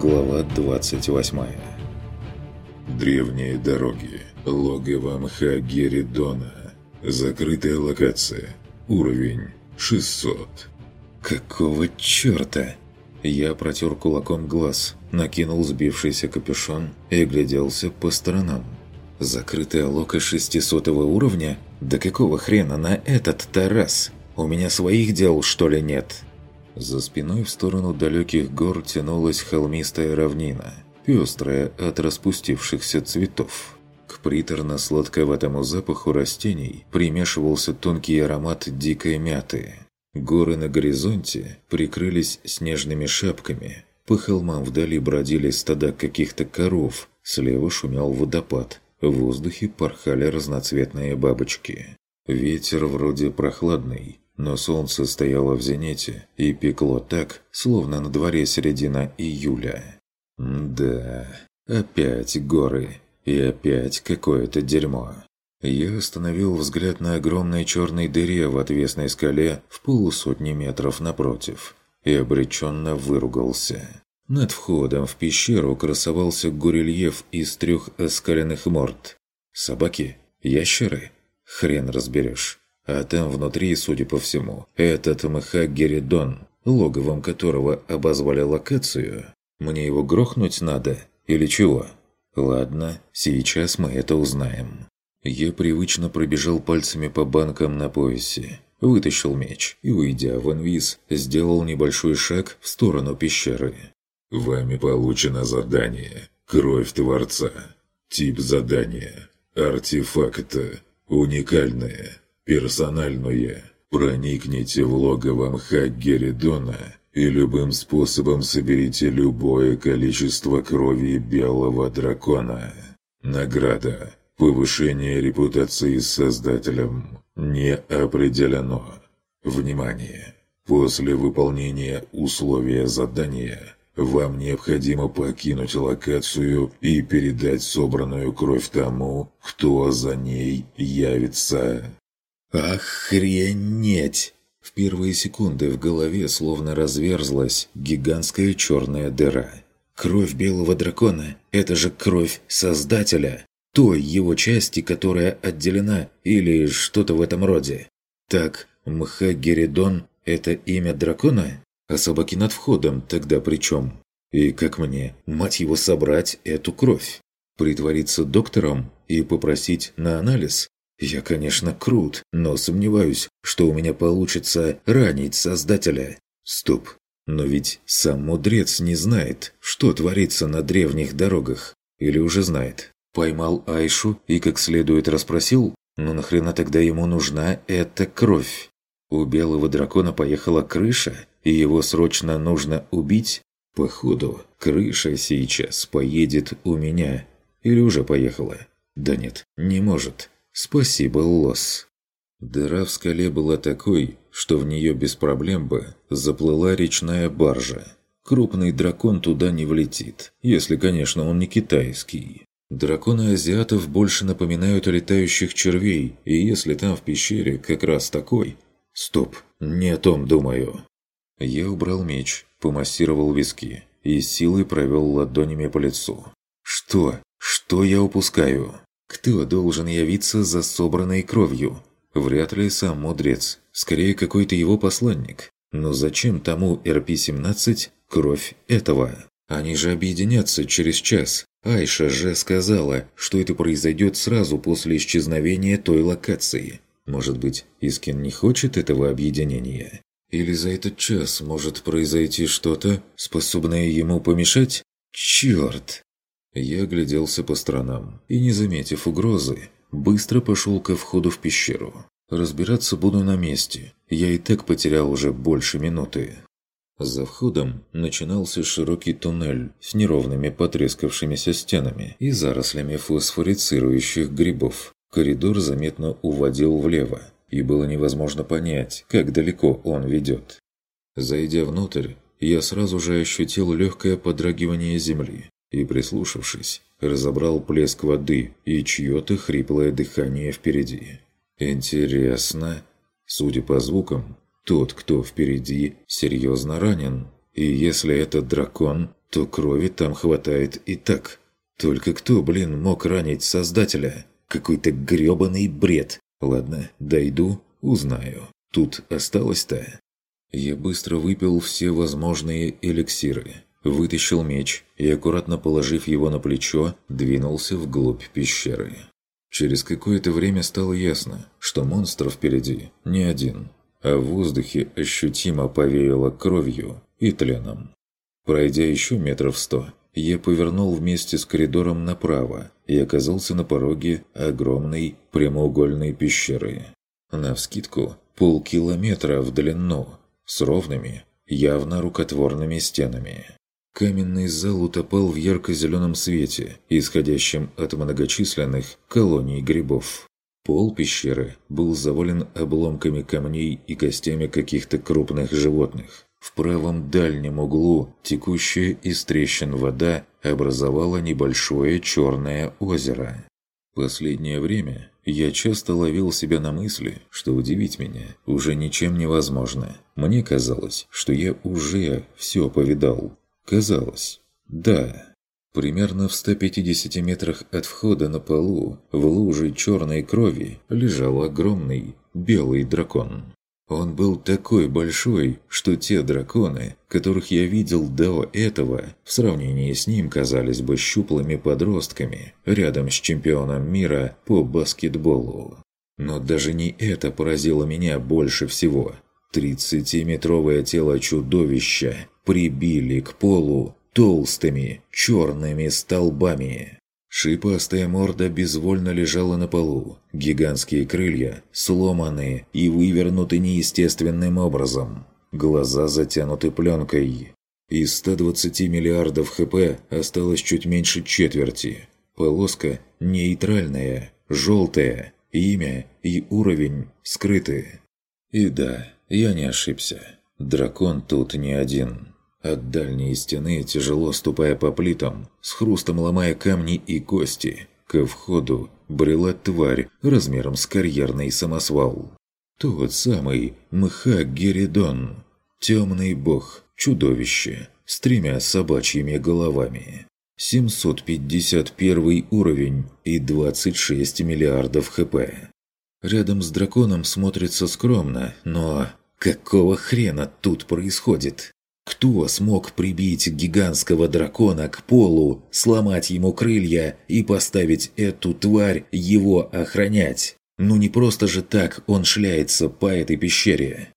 Глава 28 Древние дороги. Логово Мхагеридона. Закрытая локация. Уровень 600. Какого черта? Я протер кулаком глаз, накинул сбившийся капюшон и гляделся по сторонам. Закрытая лока 600 уровня? Да какого хрена на этот-то раз? У меня своих дел, что ли, нет? За спиной в сторону далеких гор тянулась холмистая равнина, пестрая от распустившихся цветов. К приторно-сладковатому запаху растений примешивался тонкий аромат дикой мяты. Горы на горизонте прикрылись снежными шапками. По холмам вдали бродили стада каких-то коров, слева шумел водопад. В воздухе порхали разноцветные бабочки. Ветер вроде прохладный, но солнце стояло в зените и пекло так, словно на дворе середина июля. Да, опять горы и опять какое-то дерьмо. Я остановил взгляд на огромной черной дыре в отвесной скале в полусотни метров напротив и обреченно выругался. Над входом в пещеру красовался горельеф из трех оскаленных морд. Собаки? Ящеры? Хрен разберешь. А там внутри, судя по всему, этот Мхагеридон, логовом которого обозвали локацию. Мне его грохнуть надо или чего? Ладно, сейчас мы это узнаем. Я привычно пробежал пальцами по банкам на поясе, вытащил меч и, уйдя в инвиз, сделал небольшой шаг в сторону пещеры. Вами получено задание «Кровь Творца». Тип задания «Артефакта. Уникальное. Персональное. Проникните в логово Мхаггеридона и любым способом соберите любое количество крови белого дракона. Награда. Повышение репутации с Создателем. Не определено. Внимание! После выполнения условия задания вам необходимо покинуть локацию и передать собранную кровь тому, кто за ней явится. Охренеть! В первые секунды в голове словно разверзлась гигантская черная дыра. Кровь белого дракона – это же кровь Создателя, той его части, которая отделена, или что-то в этом роде. Так, Мхагеридон – это имя дракона? А собаки над входом тогда при чем? И как мне, мать его, собрать эту кровь? Притвориться доктором и попросить на анализ? Я, конечно, крут, но сомневаюсь, что у меня получится ранить Создателя. Стоп. Но ведь сам мудрец не знает, что творится на древних дорогах. Или уже знает. Поймал Айшу и как следует расспросил, ну нахрена тогда ему нужна эта кровь? У белого дракона поехала крыша, и его срочно нужно убить? Походу, крыша сейчас поедет у меня. Или уже поехала? Да нет, не может. «Спасибо, Лос». Дыра в скале была такой, что в нее без проблем бы заплыла речная баржа. Крупный дракон туда не влетит, если, конечно, он не китайский. Драконы азиатов больше напоминают летающих червей, и если там в пещере как раз такой... Стоп, не о том думаю. Я убрал меч, помассировал виски и силой провел ладонями по лицу. Что? Что я упускаю? Кто должен явиться за собранной кровью? Вряд ли сам мудрец, скорее какой-то его посланник. Но зачем тому РП-17 кровь этого? Они же объединятся через час. Айша же сказала, что это произойдет сразу после исчезновения той локации. Может быть, Искин не хочет этого объединения? Или за этот час может произойти что-то, способное ему помешать? Черт! Я огляделся по сторонам и, не заметив угрозы, быстро пошел ко входу в пещеру. Разбираться буду на месте. Я и так потерял уже больше минуты. За входом начинался широкий туннель с неровными потрескавшимися стенами и зарослями фосфорицирующих грибов. Коридор заметно уводил влево, и было невозможно понять, как далеко он ведет. Зайдя внутрь, я сразу же ощутил легкое подрагивание земли и, прислушавшись, разобрал плеск воды и чье-то хриплое дыхание впереди. Интересно. Судя по звукам, тот, кто впереди, серьезно ранен. И если это дракон, то крови там хватает и так. Только кто, блин, мог ранить Создателя? Какой-то грёбаный бред. Ладно, дойду, узнаю. Тут осталось-то? Я быстро выпил все возможные эликсиры, вытащил меч и, аккуратно положив его на плечо, двинулся вглубь пещеры. Через какое-то время стало ясно, что монстр впереди не один, а в воздухе ощутимо повеяло кровью и тленом. Пройдя еще метров сто, я повернул вместе с коридором направо и оказался на пороге огромной прямоугольной пещеры. Навскидку полкилометра в длину, с ровными, явно рукотворными стенами. Каменный зал утопал в ярко-зеленом свете, исходящем от многочисленных колоний грибов. Пол пещеры был завален обломками камней и костями каких-то крупных животных. В правом дальнем углу текущая из трещин вода образовала небольшое черное озеро. Последнее время я часто ловил себя на мысли, что удивить меня уже ничем невозможно. Мне казалось, что я уже все повидал, Казалось, да. Примерно в 150 метрах от входа на полу, в луже черной крови, лежал огромный белый дракон. Он был такой большой, что те драконы, которых я видел до этого, в сравнении с ним казались бы щуплыми подростками рядом с чемпионом мира по баскетболу. Но даже не это поразило меня больше всего. Тридцатиметровое тело чудовища прибили к полу толстыми черными столбами. Шипастая морда безвольно лежала на полу. Гигантские крылья сломаны и вывернуты неестественным образом. Глаза затянуты пленкой. Из 120 миллиардов ХП осталось чуть меньше четверти. Полоска нейтральная, желтая, имя и уровень скрыты. И да, я не ошибся. Дракон тут не один. От дальней стены, тяжело ступая по плитам, с хрустом ломая камни и кости, ко входу брела тварь размером с карьерный самосвал. Тот самый Мха-Геридон, темный бог, чудовище, с тремя собачьими головами. 751 уровень и 26 миллиардов хп. Рядом с драконом смотрится скромно, но какого хрена тут происходит? Кто смог прибить гигантского дракона к полу, сломать ему крылья и поставить эту тварь его охранять? Ну не просто же так он шляется по этой пещере.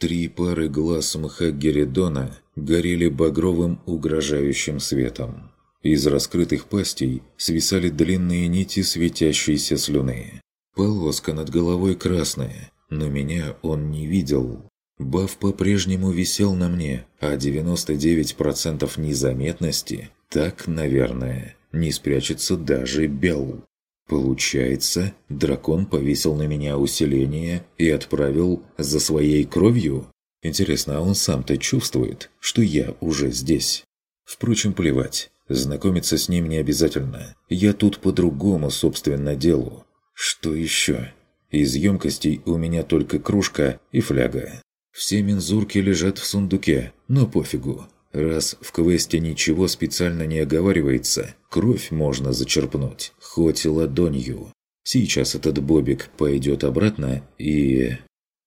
Три пары глаз Мхагеридона горели багровым угрожающим светом. Из раскрытых пастей свисали длинные нити светящейся слюны. Полоска над головой красная, но меня он не видел. Баф по-прежнему висел на мне, а 99% незаметности так, наверное, не спрячется даже Бел. Получается, дракон повесил на меня усиление и отправил за своей кровью? Интересно, а он сам-то чувствует, что я уже здесь? Впрочем, плевать. Знакомиться с ним не обязательно. Я тут по другому, собственно, делу. Что еще? Из емкостей у меня только кружка и фляга. Все мензурки лежат в сундуке, но пофигу. Раз в квесте ничего специально не оговаривается, кровь можно зачерпнуть, хоть ладонью. Сейчас этот бобик пойдет обратно и...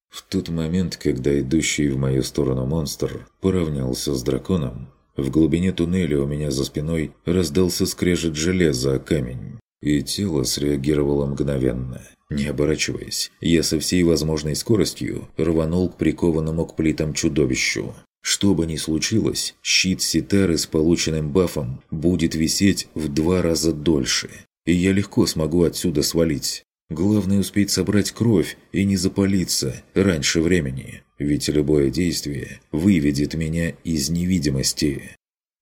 В тот момент, когда идущий в мою сторону монстр поравнялся с драконом, в глубине туннеля у меня за спиной раздался скрежет железа о камень, и тело среагировало мгновенно. Не оборачиваясь, я со всей возможной скоростью рванул к прикованному к плитам чудовищу. Что бы ни случилось, щит Ситары с полученным бафом будет висеть в два раза дольше, и я легко смогу отсюда свалить. Главное успеть собрать кровь и не запалиться раньше времени, ведь любое действие выведет меня из невидимости.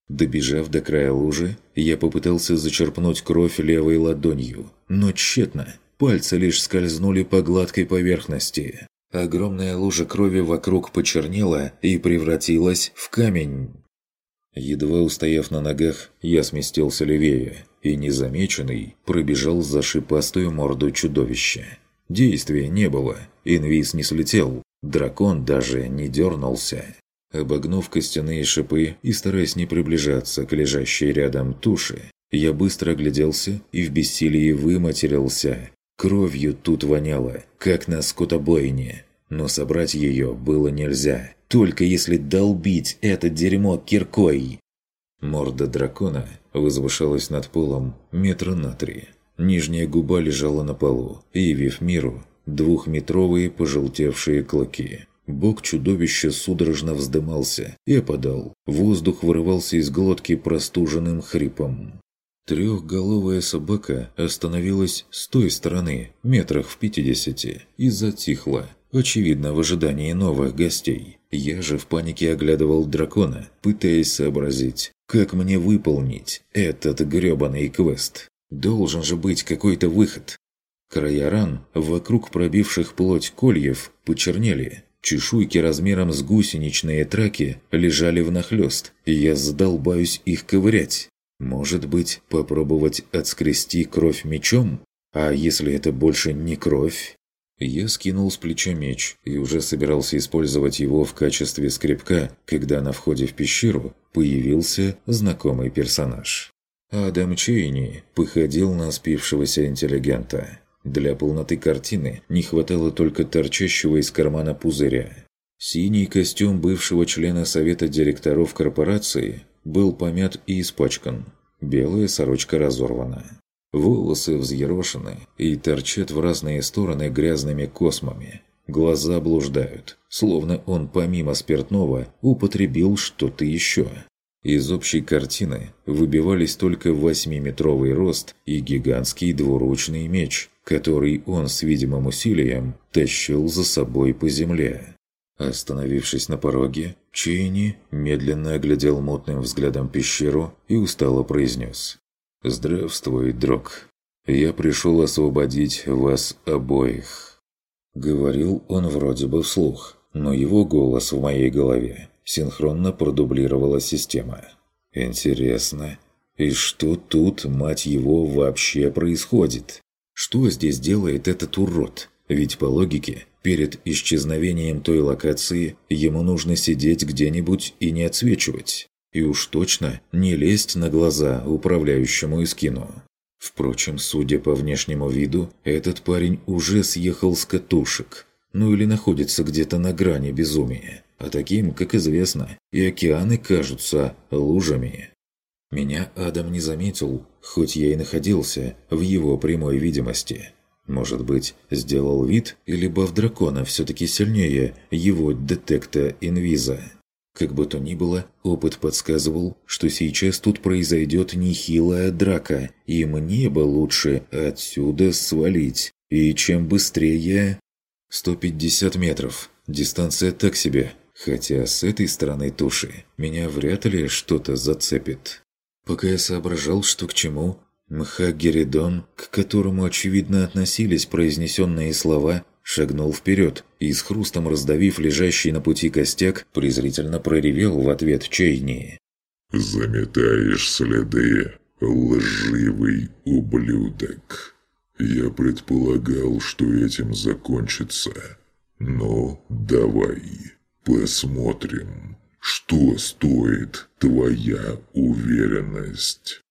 Добежав до края лужи, я попытался зачерпнуть кровь левой ладонью, но тщетно – Пальцы лишь скользнули по гладкой поверхности. Огромная лужа крови вокруг почернела и превратилась в камень. Едва устояв на ногах, я сместился левее и, незамеченный, пробежал за шипастую морду чудовища. Действия не было, инвиз не слетел, дракон даже не дернулся. Обогнув костяные шипы и стараясь не приближаться к лежащей рядом туше, я быстро огляделся и в бессилии выматерился. Кровью тут воняло, как на скотобойне. Но собрать ее было нельзя, только если долбить это дерьмо киркой. Морда дракона возвышалась над полом метра на три. Нижняя губа лежала на полу, явив миру двухметровые пожелтевшие клыки. Бок чудовища судорожно вздымался и опадал. Воздух вырывался из глотки простуженным хрипом. Трехголовая собака остановилась с той стороны, метрах в пятидесяти, и затихла, очевидно, в ожидании новых гостей. Я же в панике оглядывал дракона, пытаясь сообразить, как мне выполнить этот грёбаный квест. Должен же быть какой-то выход. Края ран, вокруг пробивших плоть кольев, почернели. Чешуйки размером с гусеничные траки лежали внахлёст, и я задолбаюсь их ковырять. Может быть, попробовать отскрести кровь мечом? А если это больше не кровь? Я скинул с плеча меч и уже собирался использовать его в качестве скребка, когда на входе в пещеру появился знакомый персонаж. Адам Чейни походил на спившегося интеллигента. Для полноты картины не хватало только торчащего из кармана пузыря. Синий костюм бывшего члена совета директоров корпорации был помят и испачкан. Белая сорочка разорвана. Волосы взъерошены и торчат в разные стороны грязными космами. Глаза блуждают, словно он помимо спиртного употребил что-то еще. Из общей картины выбивались только восьмиметровый рост и гигантский двуручный меч, который он с видимым усилием тащил за собой по земле. Остановившись на пороге, Чейни медленно оглядел мутным взглядом пещеру и устало произнес. «Здравствуй, друг. Я пришел освободить вас обоих». Говорил он вроде бы вслух, но его голос в моей голове синхронно продублировала система. Интересно, и что тут, мать его, вообще происходит? Что здесь делает этот урод? Ведь по логике, перед исчезновением той локации ему нужно сидеть где-нибудь и не отсвечивать. И уж точно не лезть на глаза управляющему Искину. Впрочем, судя по внешнему виду, этот парень уже съехал с катушек. Ну или находится где-то на грани безумия а таким, как известно, и океаны кажутся лужами. Меня Адам не заметил, хоть я и находился в его прямой видимости. Может быть, сделал вид, или баф дракона все-таки сильнее его детекта инвиза. Как бы то ни было, опыт подсказывал, что сейчас тут произойдет нехилая драка, и мне бы лучше отсюда свалить. И чем быстрее... 150 метров. Дистанция так себе. Хотя с этой стороны туши меня вряд ли что-то зацепит. Пока я соображал, что к чему, Мхагеридон, к которому очевидно относились произнесенные слова, шагнул вперед и с хрустом раздавив лежащий на пути костяк, презрительно проревел в ответ Чейни. «Заметаешь следы, лживый ублюдок. Я предполагал, что этим закончится. Но давай». Посмотрим, что стоит твоя уверенность.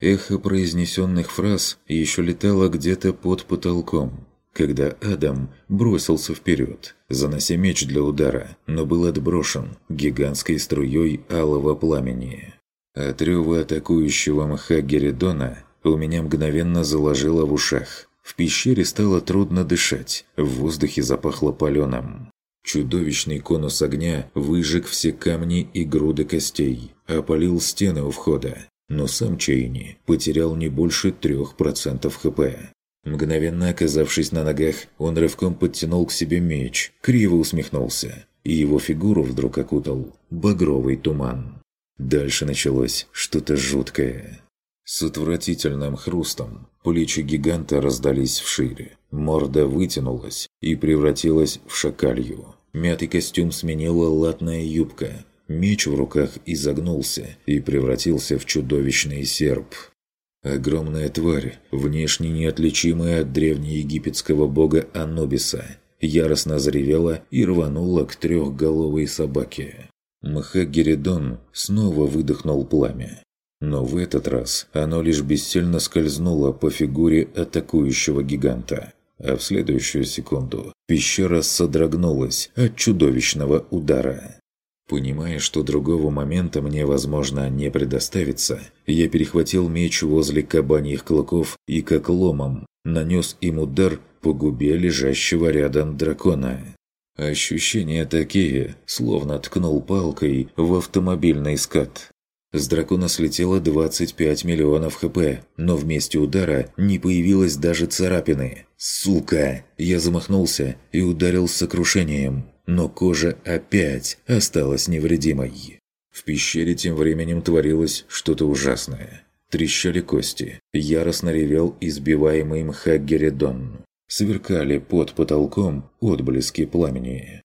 Эхо произнесенных фраз еще летало где-то под потолком, когда Адам бросился вперед, занося меч для удара, но был отброшен гигантской струей алого пламени. От рева атакующего мха Геридона у меня мгновенно заложило в ушах. В пещере стало трудно дышать, в воздухе запахло паленым. Чудовищный конус огня выжег все камни и груды костей, опалил стены у входа. Но сам Чейни потерял не больше 3% хп. Мгновенно оказавшись на ногах, он рывком подтянул к себе меч, криво усмехнулся, и его фигуру вдруг окутал багровый туман. Дальше началось что-то жуткое. С отвратительным хрустом плечи гиганта раздались вшире, морда вытянулась и превратилась в шакалью. Мятый костюм сменила латная юбка. Меч в руках изогнулся и превратился в чудовищный серп. Огромная тварь, внешне неотличимая от древнеегипетского бога Анубиса, яростно заревела и рванула к трехголовой собаке. Мхагеридон снова выдохнул пламя. Но в этот раз оно лишь бессильно скользнуло по фигуре атакующего гиганта. А в следующую секунду пещера содрогнулась от чудовищного удара. Понимая, что другого момента мне, возможно, не предоставится, я перехватил меч возле кабаньих клыков и как ломом нанес им удар по губе лежащего рядом дракона. Ощущения такие, словно ткнул палкой в автомобильный скат. С дракона слетело 25 миллионов хп, но вместе удара не появилось даже царапины. «Сука!» Я замахнулся и ударил с сокрушением, но кожа опять осталась невредимой. В пещере тем временем творилось что-то ужасное. Трещали кости, яростно ревел избиваемый Мхаггеридон. Сверкали под потолком отблески пламени.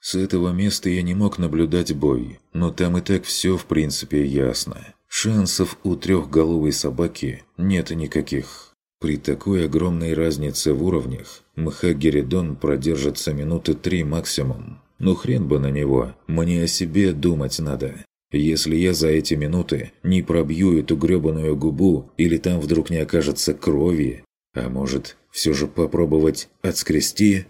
С этого места я не мог наблюдать бой, но там и так все в принципе ясно. Шансов у трехголовой собаки нет никаких. При такой огромной разнице в уровнях Мхагеридон продержится минуты три максимум. Ну хрен бы на него, мне о себе думать надо. Если я за эти минуты не пробью эту грёбаную губу или там вдруг не окажется крови, а может, все же попробовать отскрести?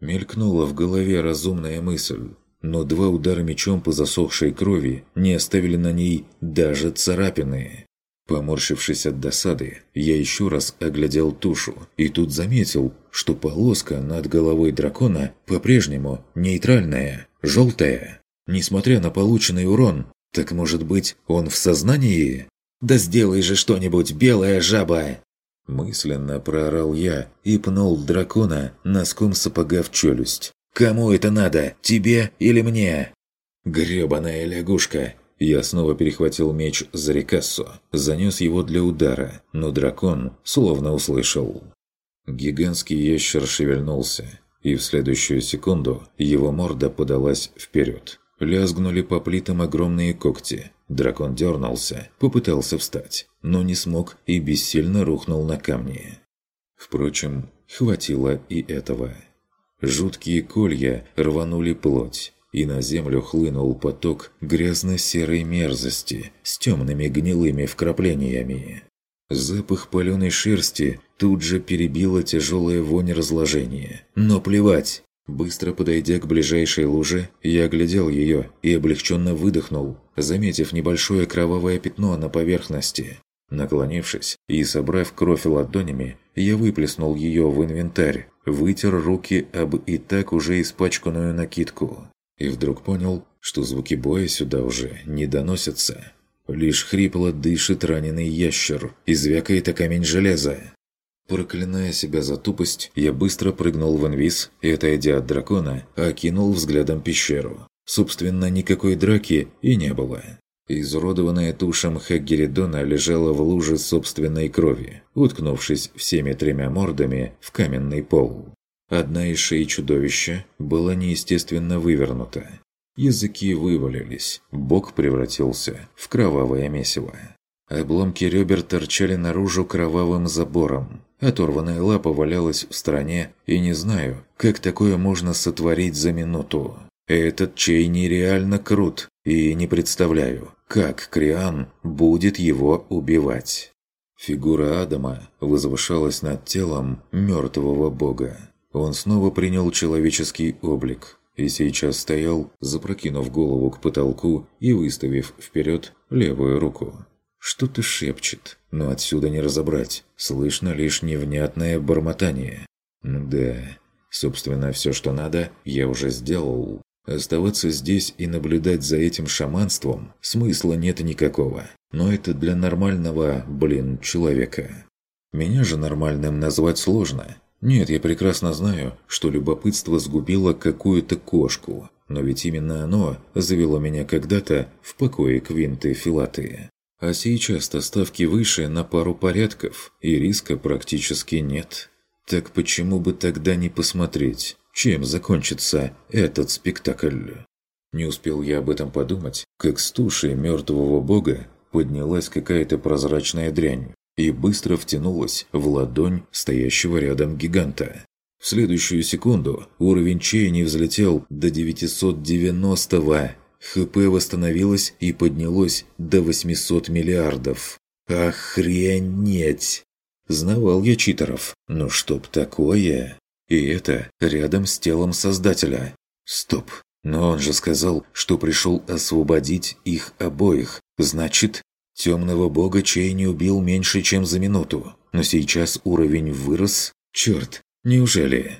Мелькнула в голове разумная мысль, но два удара мечом по засохшей крови не оставили на ней даже царапины. Поморщившись от досады, я еще раз оглядел тушу и тут заметил, что полоска над головой дракона по-прежнему нейтральная, желтая. Несмотря на полученный урон, так может быть он в сознании? «Да сделай же что-нибудь, белая жаба!» Мысленно проорал я и пнул дракона носком сапога в челюсть. «Кому это надо? Тебе или мне?» «Гребаная лягушка!» Я снова перехватил меч за рекассу, занес его для удара, но дракон словно услышал. Гигантский ящер шевельнулся, и в следующую секунду его морда подалась вперед. Лязгнули по плитам огромные когти. Дракон дернулся, попытался встать, но не смог и бессильно рухнул на камни. Впрочем, хватило и этого. Жуткие колья рванули плоть, и на землю хлынул поток грязно-серой мерзости с темными гнилыми вкраплениями. Запах паленой шерсти тут же перебила тяжелая вонь разложения. Но плевать! Быстро подойдя к ближайшей луже, я оглядел ее и облегченно выдохнул, заметив небольшое кровавое пятно на поверхности. Наклонившись и собрав кровь ладонями, я выплеснул ее в инвентарь, вытер руки об и так уже испачканную накидку. И вдруг понял, что звуки боя сюда уже не доносятся. Лишь хрипло дышит раненый ящер и звякает о камень железа. Проклиная себя за тупость, я быстро прыгнул в инвиз и, отойдя от дракона, окинул взглядом пещеру. Собственно, никакой драки и не было. Изуродованная туша Мхагеридона лежала в луже собственной крови, уткнувшись всеми тремя мордами в каменный пол. Одна из шеи чудовища была неестественно вывернута. Языки вывалились, бок превратился в кровавое месиво. Обломки ребер торчали наружу кровавым забором. Оторванная лапа валялась в стороне, и не знаю, как такое можно сотворить за минуту. Этот чей нереально крут, и не представляю, как Криан будет его убивать. Фигура Адама возвышалась над телом мертвого бога. Он снова принял человеческий облик и сейчас стоял, запрокинув голову к потолку и выставив вперед левую руку. Что-то шепчет, но отсюда не разобрать. Слышно лишь невнятное бормотание. Да, собственно, все, что надо, я уже сделал. Оставаться здесь и наблюдать за этим шаманством смысла нет никакого. Но это для нормального, блин, человека. Меня же нормальным назвать сложно. Нет, я прекрасно знаю, что любопытство сгубило какую-то кошку. Но ведь именно оно завело меня когда-то в покое Квинты Филаты. А сейчас-то ставки выше на пару порядков, и риска практически нет. Так почему бы тогда не посмотреть, чем закончится этот спектакль? Не успел я об этом подумать, как с туши мертвого бога поднялась какая-то прозрачная дрянь и быстро втянулась в ладонь стоящего рядом гиганта. В следующую секунду уровень чейни взлетел до 990-го ХП восстановилось и поднялось до 800 миллиардов. Охренеть! Знавал я читеров, но чтоб такое... И это рядом с телом Создателя. Стоп, но он же сказал, что пришел освободить их обоих. Значит, темного бога Чей не убил меньше, чем за минуту. Но сейчас уровень вырос. Черт, неужели?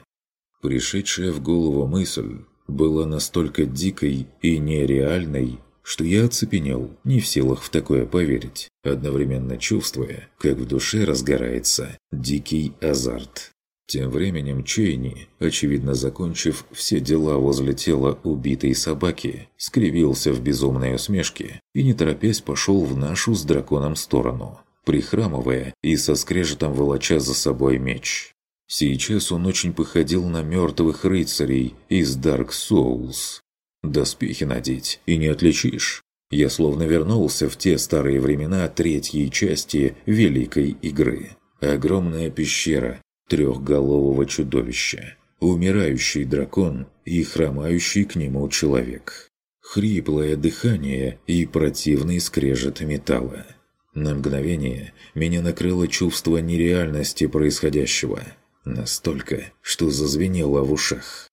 Пришедшая в голову мысль была настолько дикой и нереальной, что я оцепенел, не в силах в такое поверить, одновременно чувствуя, как в душе разгорается дикий азарт. Тем временем Чейни, очевидно закончив все дела возле тела убитой собаки, скривился в безумной усмешке и не торопясь пошел в нашу с драконом сторону, прихрамывая и со скрежетом волоча за собой меч. Сейчас он очень походил на мертвых рыцарей из Dark Souls. Доспехи надеть и не отличишь. Я словно вернулся в те старые времена третьей части Великой Игры. Огромная пещера трехголового чудовища, умирающий дракон и хромающий к нему человек. Хриплое дыхание и противный скрежет металла. На мгновение меня накрыло чувство нереальности происходящего – Настолько, что зазвенело в ушах.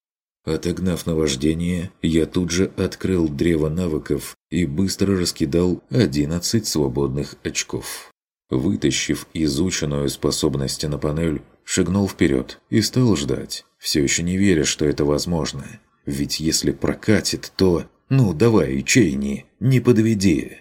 Отогнав наваждение, я тут же открыл древо навыков и быстро раскидал 11 свободных очков. Вытащив изученную способность на панель, шагнул вперед и стал ждать, все еще не веря, что это возможно. Ведь если прокатит, то... Ну, давай, Чейни, не подведи.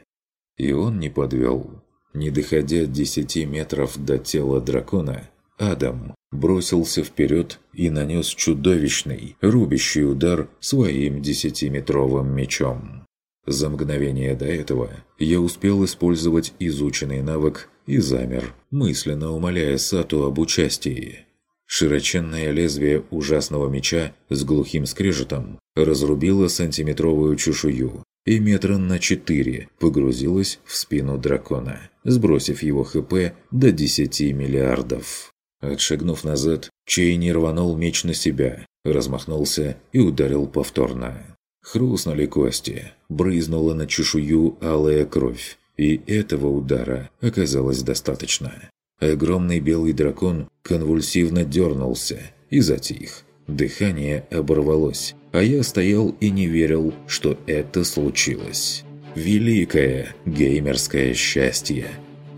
И он не подвел. Не доходя 10 метров до тела дракона, Адам бросился вперед и нанес чудовищный, рубящий удар своим десятиметровым мечом. За мгновение до этого я успел использовать изученный навык и замер, мысленно умоляя Сату об участии. Широченное лезвие ужасного меча с глухим скрежетом разрубило сантиметровую чешую и метра на четыре погрузилось в спину дракона, сбросив его ХП до 10 миллиардов. Отшагнув назад, Чейни рванул меч на себя, размахнулся и ударил повторно. Хрустнули кости, брызнула на чешую алая кровь, и этого удара оказалось достаточно. Огромный белый дракон конвульсивно дернулся и затих. Дыхание оборвалось, а я стоял и не верил, что это случилось. Великое геймерское счастье.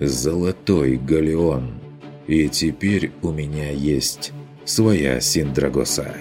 Золотой галеон. И теперь у меня есть своя Синдрагоса.